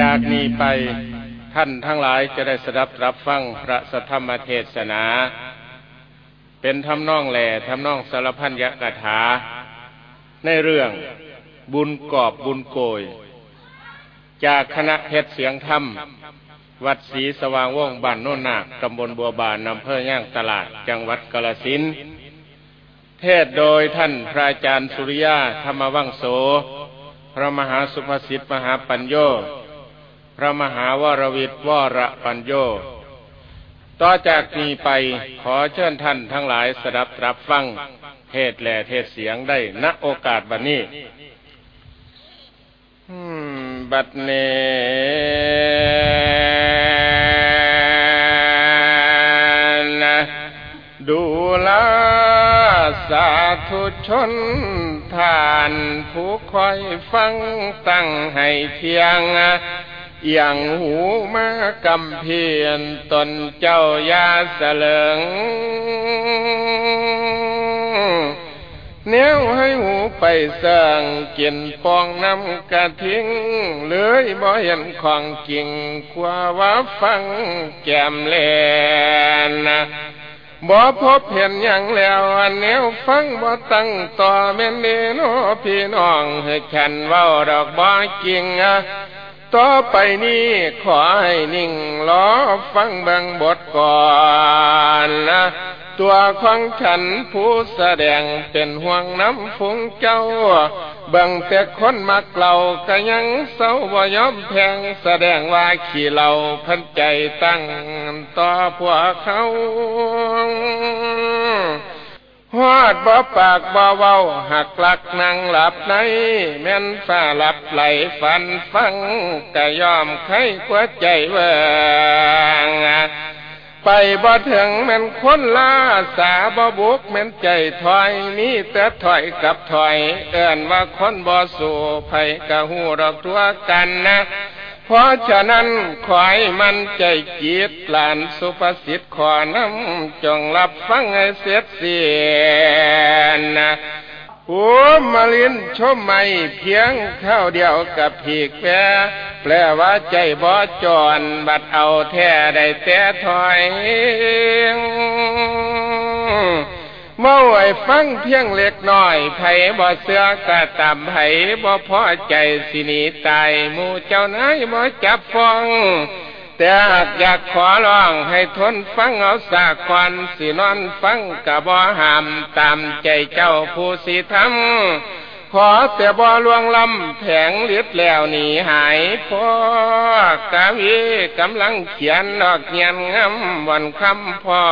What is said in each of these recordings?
จากนี้ไปท่านทั้งหลายจะได้สดับรับฟังพระสธรรมเทศนา เป็นทำนองแหล่ทำนองสารพันยกถา ในเรื่องบุญกอบบุญโกย จากคณะเพชรเสียงธรรม วัดศรีสว่างว่องบ้านโน่นนาคตำบลบัวบานอำเภอย่างตลาดจังหวัดกาลสินเทศโดยท่านพระอาจารย์สุริยาธรรมวังโส พระมหาสุภสิทธิ์มหาปัญโย พระมหาวรวิทย์วรปัญโย ต่อจากนี้ไปขอเชิญท่านทั้งหลายสดับรับฟัง เทศแหล่เทศเสียงได้ณโอกาสบันนี้บัดเนนะดูลาสาธุชนทานผู้คอยฟังตั้งให้เทียง อย่างหูมากำเพียนตนเจ้ายาเสลิงเนี้วให้หูไปสร้างกินปองน้ำกระทิ้งเลยบ่เห็นของจริงกว่าว่าฟังแก้มแลนะบ่พบเห็นอย่างแล้วอันแนวฟังบ่ตั้งต่อแม่นเดโนพี่น้องให้ฉันเว้าดอกบ่จริงอะ ต่อไปนี้ขอให้นิ่งรอฟังบิ่งบทก่อนนะตัวของฉันผู้แสดงเป็นห่วงน้ำฝุงเจ้า เบิ่งแต่คนมักเล่าก็ยังเศร้าบ่ยอมแพงแสดงว่าขี้เหล่าพันใจตั้งต่อพวกเขา ฮอดบ่ปากบ่เว้าหักหลักนั่งหลับใน แม่นฟ้าหลับไหลฝันฟังก็ยอมไข้กว่าใจเวงไปบ่ถึงแม่นคนลาสาบ่บุกแม่นใจถอยมีแต่ถอยกับถอย เอิ่นว่าคนบ่สู่ไผกะหูดอกตัวกันนะ เพราะฉะนั้นขอให้มันใจจิตหลานสุภสิทธิ์ขอน้ำจงรับฟังให้เสียเสียนะโอ้มาลินชมไม่เพียงข้าวเดียวกับผีกแปรแปลว่าใจบ่จอนบัดเอาแท้ได้แต่ถอย เมื่อไว้ฟังเพียงเล็กน้อยไผบ่เสือกะตำไผบ่พอใจสินีตายมูเจ้านายบ่จับฟองแต่หากอยากขอร้องให้ทนฟังเอาสากควันสินอนฟังกะบ่ห้ามตามใจเจ้าผู้สิทำขอแต่บ่ลวงลำแผงเลียดแล้วหนีหายพ่อกาวีกำลังเขียนดอกเงียนงำวันคำพอ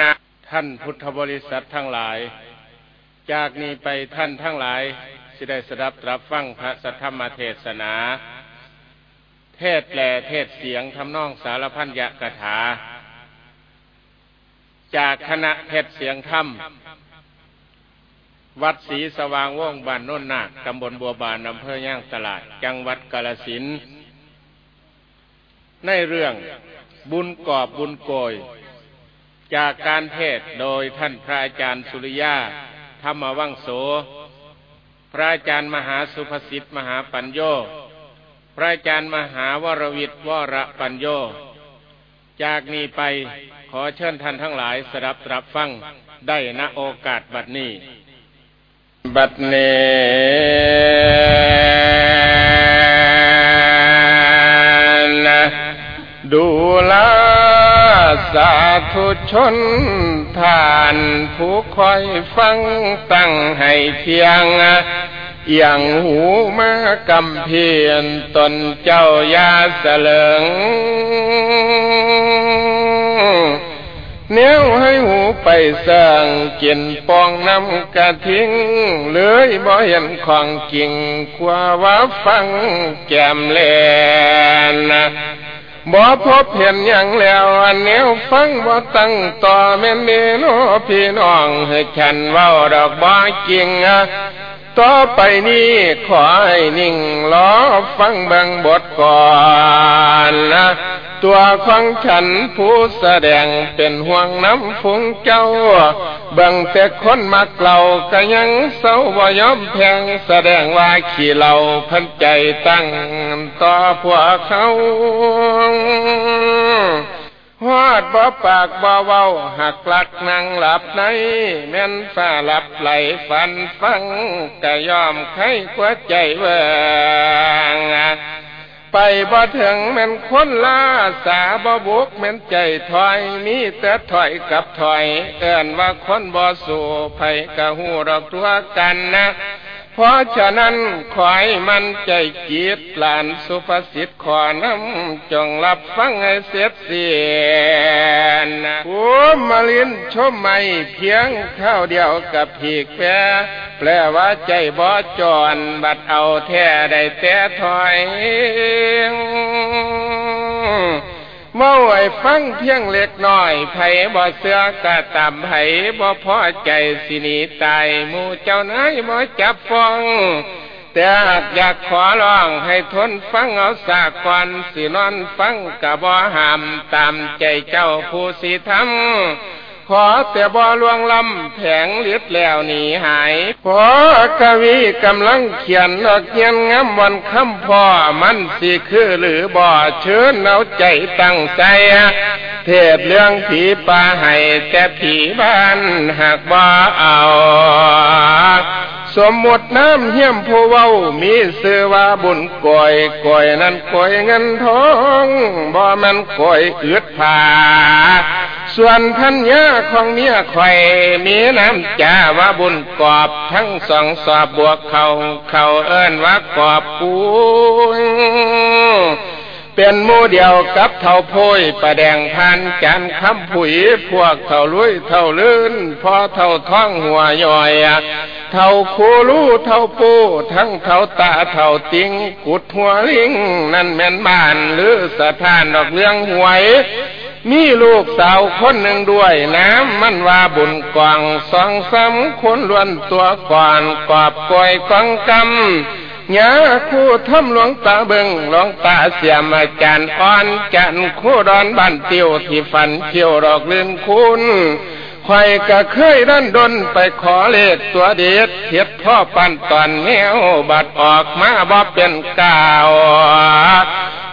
นะ ท่านพุทธบริษัททั้งหลาย จากนี้ไปท่านทั้งหลายสิได้สดับรับฟังพระสัทธรรมเทศนา เทศแปลเทศเสียงทำนองสารพันยะกถา จากคณะเทศเสียงธรรม วัดศรีสว่างว่องบ้านโน่นนาคตำบลบัวบานอำเภอย่างตลาด จังหวัดกาลสินในเรื่องบุญกอบบุญโกย จากการเทศโดยท่านพระอาจารย์สุริยาธรรมวังโส พระอาจารย์มหาสุภสิทธิ์มหาปัญโย พระอาจารย์มหาวรวิทย์วรปัญโย จากนี้ไปขอเชิญท่านทั้งหลายสดับรับฟังได้ณโอกาสบัดนี้ บัดเนนะดูแล สาธุชนทานผู้คอยฟังตั้งให้เพียงอย่างหูมากำเพียนตนเจ้ายาเสลิงเนี้วให้หูไปสร้างกินปองน้ำกระทิ้งเลยบ่เห็นของจริงกว่าว่าฟังแก้มแลนะ บ่พบเห็นอย่างแล้วอันเนวฟังบ่ตั้งต่อแม่นเนโนพี่น้องให้ฉันเว้าดอกบ่จริงอะ ต่อไปนี้ขอให้นิ่งล้อฟังเบิงบทก่อนนะตัวของฉันผู้แสดงเป็นห่วงน้ำฟุงเจ้า เบิ่งแต่คนมักเล่าก็ยังเศร้าบ่ยอมแพงแสดงว่าขี้เหล่าพันใจตั้งต่อพวกเขา ฮอดบ่ปากบ่เว้าหักลักนั่งหลับในแม่นฟ้าหลับไหลฝันฟังก็ยอมไข้กว่าใจเวงไปบ่ถึงแม่นคนลาสาบ่บุกแม่นใจถอยมีแต่ถอยกับถอย เอิ้นว่าคนบ่สู้ไผกะหูดอกตัวกันนะ เพราะฉะนั้นขอให้มันใจจิตหลานสุภาษิตขอน้ำจงรับฟังให้เสียเสียนผัวมาลินชมไม่เพียงข้าวเดียวกับผีกแปรแปลว่าใจบ่จอนบัดเอาแท้ได้แต่ถอย เมื่อไว้ฟังเพียงเล็กน้อยไผบ่เสือกะตามไผบ่พอใจสิหนีตายหมู่เจ้านายบ่จับฟ้องแต่หากอยากขอร้องให้ทนฟังเอาสากก่อนสินอนฟังกะบ่ห้ามตามใจเจ้าผู้สิทำ ขอแต่บ่ลวงลำแผงเลียดแล้วหนีหายพอกวีกำลังเขียนออกเขียนงามวันคำพ่อมันสิคือหรือบ่เชิญเอาใจตั้งใจเทศเรื่องผีป่าให้แต่ผีบ้านหากบ่เอาสมมติน้ำเหี้ยมผู้เว้ามีเสือว่าบุญก่อยก่อยนั้นก่อยเงินทองบ่มันก่อยอืดผา ส่วนพันยาของเมียข่อยมีน้ำจาว่าบุญกอบทั้งสองสอบบวกเขาเขาเอิ้นว่ากอบกูเป็นมูเดียวกับเท่าโพยประแดงพันจันคำผุยพวกเท่าลุยเท่าลื่นพอเท่าท้องหัวย่อยเท่าคูรู้เท่าปูทั้งเท่าตาเท่าติงกุดหัวลิง นั่นแม่นบ้านหรือสถานดอกเรื่องหวย มีลูกสาวคนหนึ่งด้วยน้ำมันว่าบุญกองสองซ้ำคนล้วนตัวก่อนกอบกอยฟังกำยาคู่ทำหลวงตาเบิงหลวงตาเสียมาจารย์อ่อนจันคู่ดอนบันเตียวที่ฝันเที่ยวดอกลื่นคุณไข่ก็เคยดันดนไปขอเลขตัวเด็ดเทียบพ่อปันตอนแมวบัดออกมาบ่เป็นกาว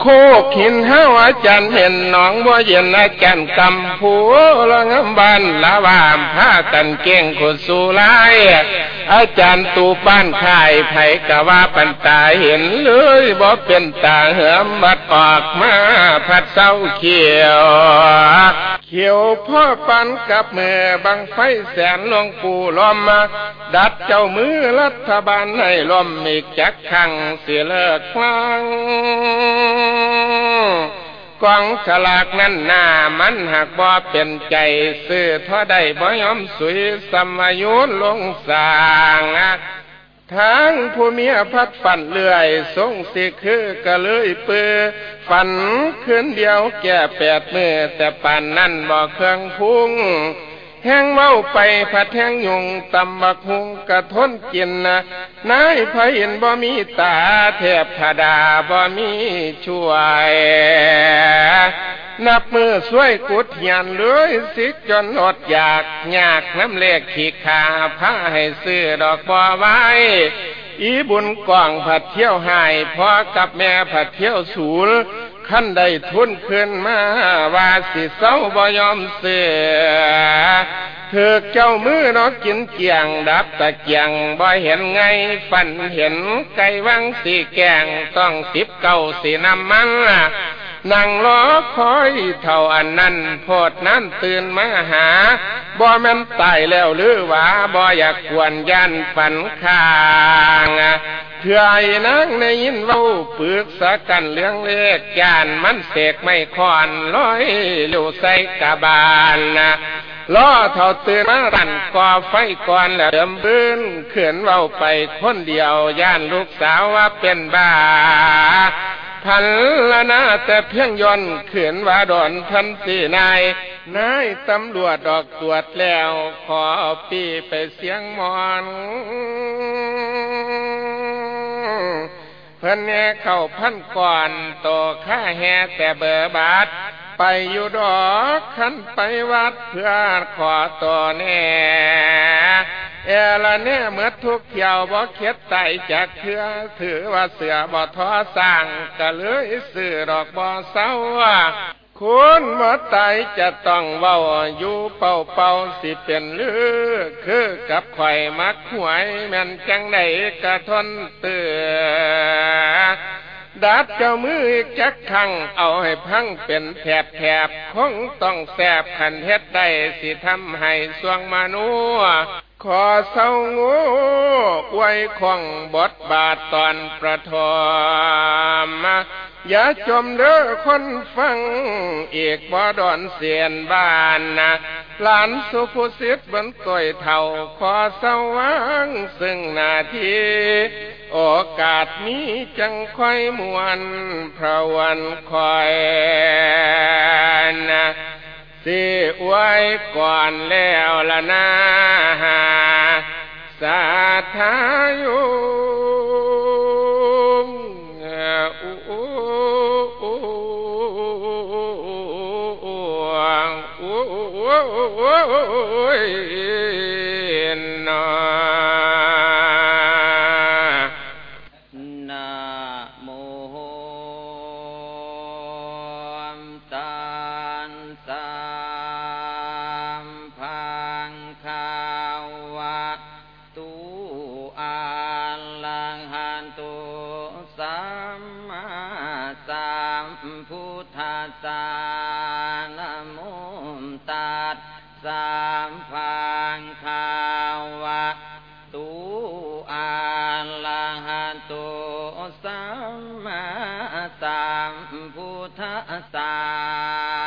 โคกหินห้าอาจารย์เห็นน้องบัวเย็นอาจารย์กำผัวละงำบันละวามผ้ากันเก่งขุดสู่ลายอาจารย์ตูป้านข่ายไผกะว่าปันตาเห็นเลยบ่เป็นตาเหือมบัดออกมาพัดเศร้าเขียว เขียวพ่อปันกับเมื่อบังไฟแสนหลวงปู่ล้อมมาดัดเจ้ามือรัฐบาลให้ล้อมอีกจักขังเสียเลิกคลังกองฉลากนั้นหน้ามันหากบ่เป็นใจซื้อท่อได้บ่ยอมสุยสมยุนลงสางทางผู้เมียพัดฝันเลื่อยทรงสิคือกะเลยเปือฝันคืนเดียวแก่แปดมือแต่ปานนั่นบ่เครื่องพุ่ง แห้งเมาไปผัดแห้งยุงตำบักหุงกระทนกินนะนายพเห็นบ่มีตาเทพธดาบ่มีช่วย นับมือช่วยกุดยันเลยสิจนอดอยากอยากน้ำเล็กขีขาผ้าให้ซื้อดอกบัวไว้อีบุญกองผัดเที่ยวหายพอกับแม่ผัดเที่ยวสูล ขั้นได้ทุนขึ้นมาว่าสิเศร้าบ่ยอมเสียเถือเจ้ามือนอกกินเกียงดับตะเกียงบ่เห็นไงฝันเห็นไก่วังสีแกงต้องสิบเก่าสีน้ำมัน นั่งล้อคอยเท่าอันนั้นโพดนั้นตื่นมาหาบ่แม่นตายแล้วหรือว่าบ่อยากกวนยันฝันข้างเถื่อไอ้นางในยินเว้าปึกสะกันเรื่องเล็กยานมันเสกไม่คอนลอยเร็วใส่กะบาลนะล้อเท่าตื่นมารันก่อไฟก่อนแล้วเดิมพื้นเขื่อนเว้าไปคนเดียวย่านลูกสาวว่าเป็นบ้า พันละนาแต่เพียงย่อนเขื่อนว่าดอนทันสีนาย นายตำรวจออกตรวจแล้ว ขอปีไปเสียงมอนพิ่นแน่เข้าพันก่อนโตข้าแห่แต่เบอร์บาท ไปอยู่ดอกขันไปวัดเพื่อขอตัวแน่ เอละเน่เมื่อทุกเที่ยวบ่เข็ดไตจากเถื่อถือว่าเสือบ่ท้อสร้างก็เลยสื่อดอกบ่เศร้าคุณมาตายจะต้องเว้าอยู่เป่าเป่าสิเป็นลือ คือกับข่อยมักหวยแม่นจังไดกะทนเตือ ดัดเจ้ามืออีกจักขังเอาให้พังเป็นแถบแถบคงต้องแสบขันเฮ็ดได้สิทำให้สวงมานัวขอเศร้างูไว้คงบทบาทตอนประทอมอย่าจมเด้อคนฟังอีกบ่ดอนเสียนบ้านนะหลานสุภุสิทธิ์บนก้อยเท่าขอสว่างซึ่งนาที โอกาสนี้จังค่อยมวนพระวันคอยนะสิไว้ก่อนแล้วละนาสาธายุ พุทธศาส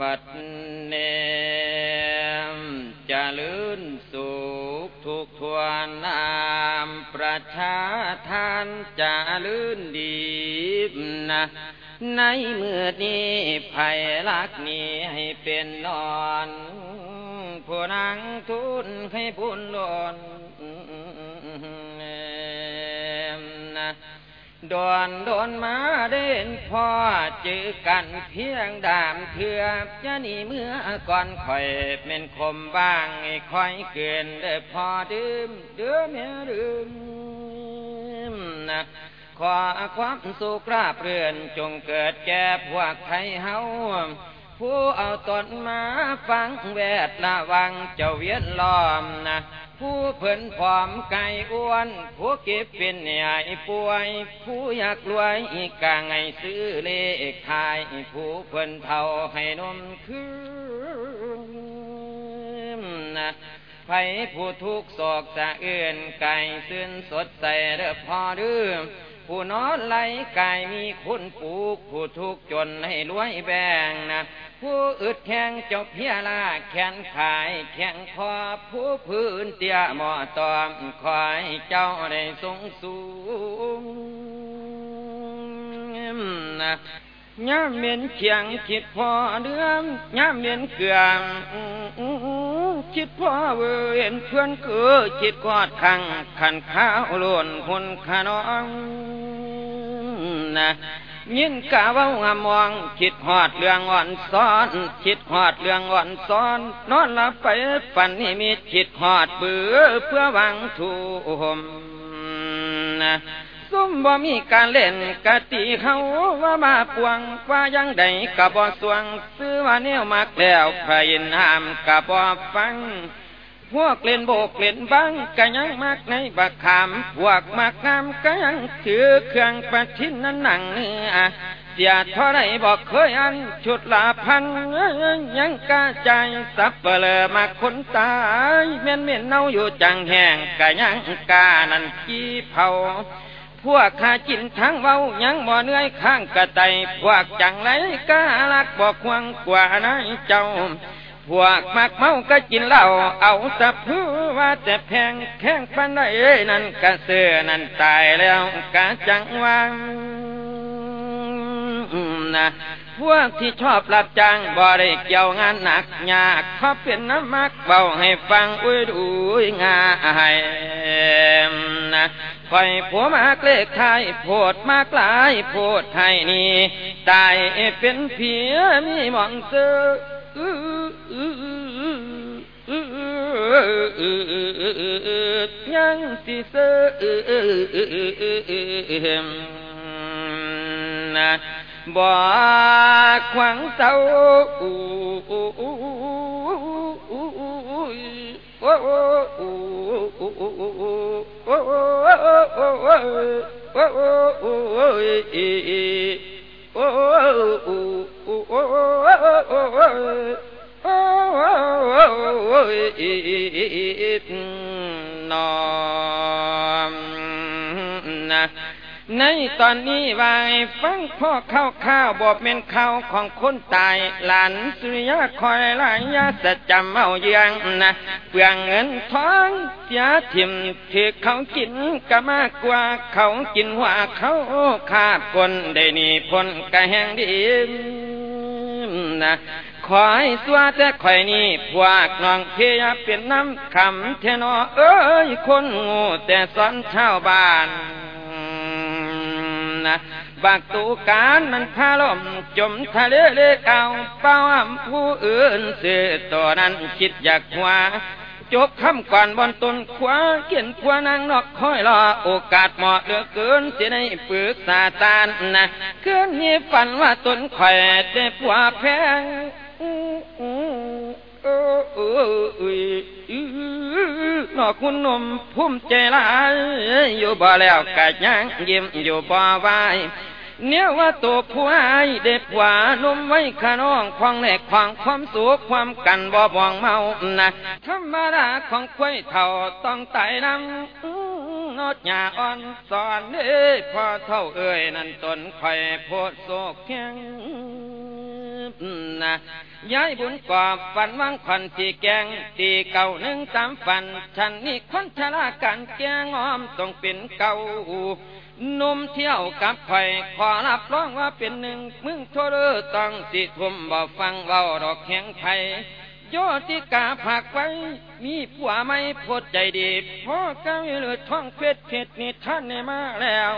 บัดเนมจะลื่นสุขทุกทวนนามประชาทานจะลื่นดีนะในมือนี้ภัยลักนี้ให้เป็นนอนผู้นังทุนให้บุญหล่น ดอนโดนมาเด่นพ่อเจอกันเพียงดามเถือจานี่เมื่อก่อนคอยเป็นคมบ้างไอ้คอยเกินได้พอดื่มเดือเมียดื่มนะขอความสุขราบเรื่อนจงเกิดแก่พวกไทยเฮาผู้เอาตนมาฟังแวดระวังเจ้าเวียนล้อมนะ ผู้เพิ่นผอมไก่อ้วน ผู้เก็บเป็นใหญ่ป่วย ผู้อยากรวยอีกกางไงซื้อเลขขาย ผู้เพิ่นเท่าให้นมคืนนะไผผู้ทุกศอกจะเอื่นไก่ซื่นสดใสเด้อพอดื้อ ผู้นอนไหลกายมีคุณปลูก ผู้ทุกจนให้รวยแบ่งนะผู้อึดแข็งจบเพียลาแขนขายแข็งคอผู้พื้นเตี้ยหมอตอมคอยเจ้าได้ทรงสูงนะย่าเมียนเขียงคิดพอเดือมย่าเมียนเกลือ คิดพ่อเวียนเพื่อนเกือคิดกอดขังขันข้าวหล่นคนขนองนะยินกะว่างามองคิดหอดเรื่องอ่อนซ้อนคิดหอดเรื่องอ่อนซ้อน นอนหลับไปฝันนิมิตคิดหอดเบื่อเพื่อหวังถูมนะ ซุ่มบ่มีการเล่นกะตีเขาว่ามาปวงว่ายังใดกะบ่สวง ซื้อว่าแนวมักแล้วใครห้ามกะบ่ฟัง พวกเล่นโบกเล่นบังกะยังมักในบักขาม พวกมักงามกะยังถือเครื่องประทินนั้นหนังเนื้อเสียเท่าไรบอกเคยอันชุดละพันยังกระจสับเปลอมาคนตายเม่นเม่นเน่าอยู่จังแห้งกะยังกานันกี้เผา พวกข้าจินทั้งเว้ายังบ่เหนื่อยข้างกระไตพวกจังไรกาลักบอควงกว่านายเจ้า พวกมักเมาก็กินเหล้าเอาสะพื้ว่าแต่แพงแข้งปันได้นั่นกะเสือนั่นตายแล้วกะจังวังนะ พวกที่ชอบรับจ้างบ่ได้เกี่ยวงานหนักยากเขาเป็นน้ำมักเบาให้ฟังอุ้ยดูง่ายนะคอยผัวมากเลขไทยโพดมากหลายโพดไทยนี่ตายเป็นเพียมีมองเสือยังสิเสือ นะบ่ข ในตอนนี้วายฟังพ่อข้าวข้าวบอกเป็นข้าวของคนตาย หลานสุริยะคอยลายยาสจำเอาเยืองนะเปลืองเงินท้องเสียทิมถือเขากินก็มากกว่าเขากินหัวเขาขาดคนได้นี่พลกะแหงดีนะขอให้สัวแต่ข่อยนี่พวกน้องเพียเป็นน้ำคำเทนอเอ้ยคนงูแต่สอนชาวบ้าน นะบักตูการมันพาลมจมทะเลเลกเอาเป้าผู้อื่นเสือตัวนั้นคิดอยากหัวจบคำก่อนบนต้นขวาเขียนขวานางนอกคอยรอโอกาสเหมาะเหลือเกินจะได้ปรึกษาตานนะเกินนี้ฝันว่าต้นข่อยได้ผัวแพง นอกคุณนมพุ่มใจลายอยู่บ่แล้วกะยังยิ้มอยู่บ่ไหวเนี่ยว่าตัวผู้อายเด็กหวานมไว้ขน้องควางแหลกควางความสุขความกันบ่บองเมานะธรรมดาของควยเท่าต้องไต่นำนอดหยาอ่อนสอนเด้พอเท่าเอ้ยนั่นตนข่อยโพดโศกแข็ง นะย้ายบุญกอบฝันวังคันตีแกง ตีเก่าหนึ่งสามฝัน ฉันนี่คนชราการแกงอ้อมต้องเป็นเก่านุ่มเที่ยวกับไผ่ขอรับรองว่าเป็นหนึ่งมึงโทรต้องสิทุ่มบ่ฟังเบาดอกแข็งไผ่ โยติกาผักไว้ มีผัวไม่พดใจดีพ่อเก้าวเลือท้องเพชรเพชรนี่ท่านในมาแล้ว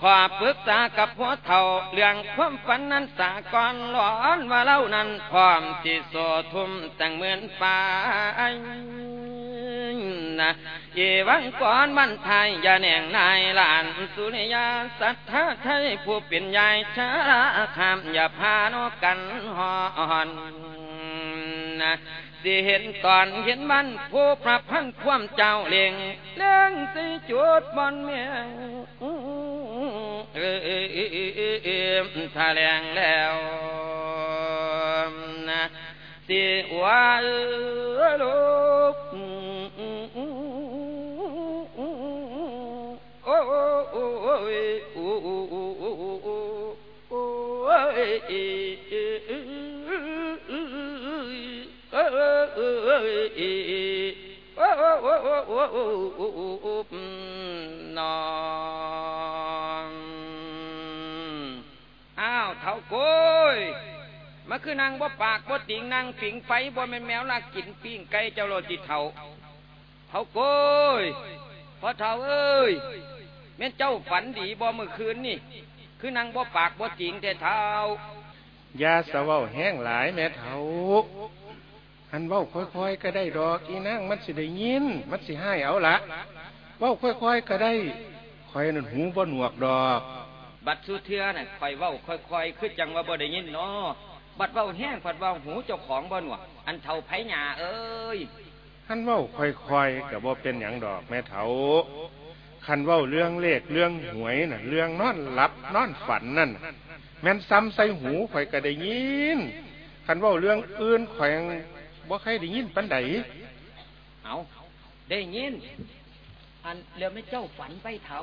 ขอปรึกษากับผัวเท่าเรื่องความฝันนั้นสากรหลอนว่าเล่านั้นพร้อมสิโซทุ่มแต่งเหมือนฟ้านะเยวังก่อนบันไทยอย่าแหน่งนายหลานสุริยาสัทธาไทยผู้เป็นใหญ่ชาราคำอย่าพานกันหอน นะสิเห็นตอนเห็นบันผู้พระพันความเจ้าเลียงเลี้ยงสิจุดบนเมียงเออถ้าแรงแล้วนะสิว่าลูกโอ้โอ้โอ้โอ้โอ้โอ้โอ้นอ นองอ้าวเท่าโกยมาคือนางบ่ปากบ่ติงนางผิงไฟบ่แม่แมวลักกินปิ้งไก่เจ้าโลจิเท่าเท่าโกยพอเท่าเอ้ยแม่เจ้าฝันดีบ่เมื่อคืนนี่ คือนางบ่ปากบ่ติงแต่เท่ายาสะว้าแห้งหลายแม่เฒ่า อันเว้าค่อยๆก็ได้ดอกอีนางมันสิได้ยิน มันสิให้เอาละเว้าค่อยๆก็ได้คอยนั่นหูบ่หนวกดอก บัดสุเทือน่ะค่อยเว้าค่อยๆคือจังว่าบ่ได้ยินเนาะบัดเว้าแห้งผัดเว้าหูเจ้าของบ่หนวก อันเท่าไผหญ้าเอ้ยคันเว้าค่อยๆก็บ่เป็นหยังดอกแม่เฒ่าคันเว้าเรื่องเลขเรื่องหวยน่ะ เรื่องนอนหลับนอนฝันนั่นน่ะแม่นซ้ำใส่หูข่อยก็ได้ยินคันเว่าเรื่องอื่นข่อยยัง บ่ใครได้ยินปันใดเอาได้ยิน อันเรื่องไม่เจ้าฝันไปเท่า